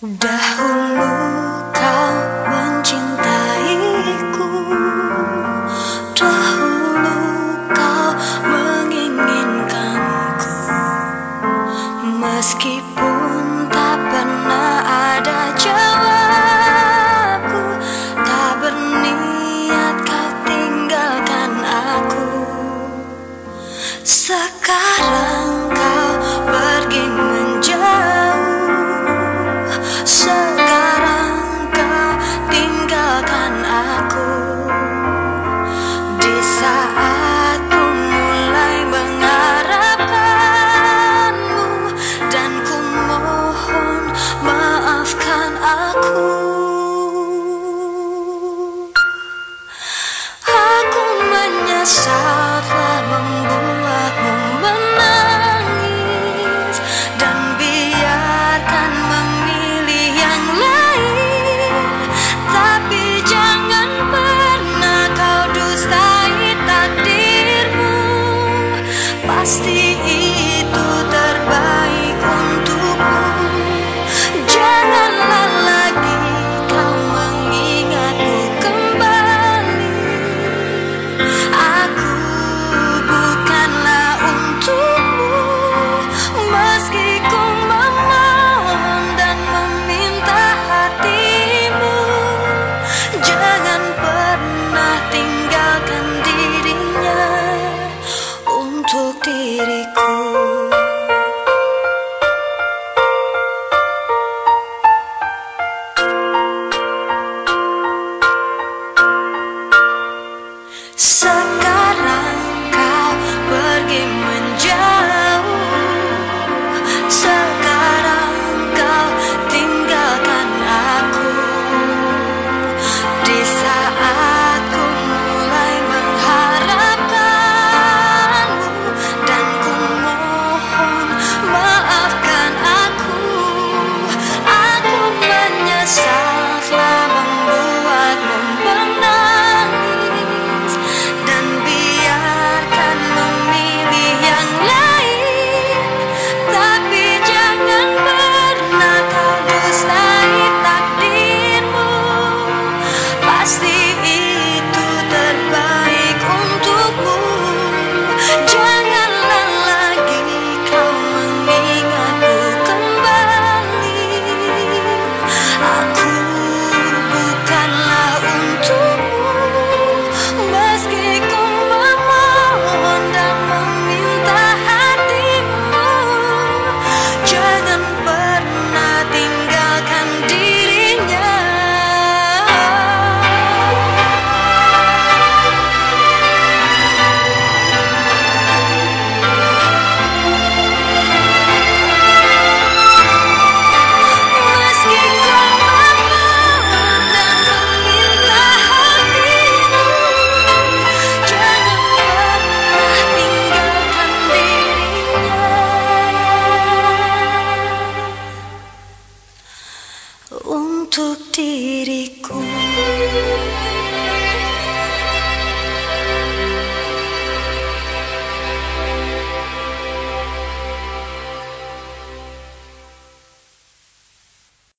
Dahulu kau mencintaiku. Dahulu kau menginginkanku. Meskipun tak myself Suck Untuk diriku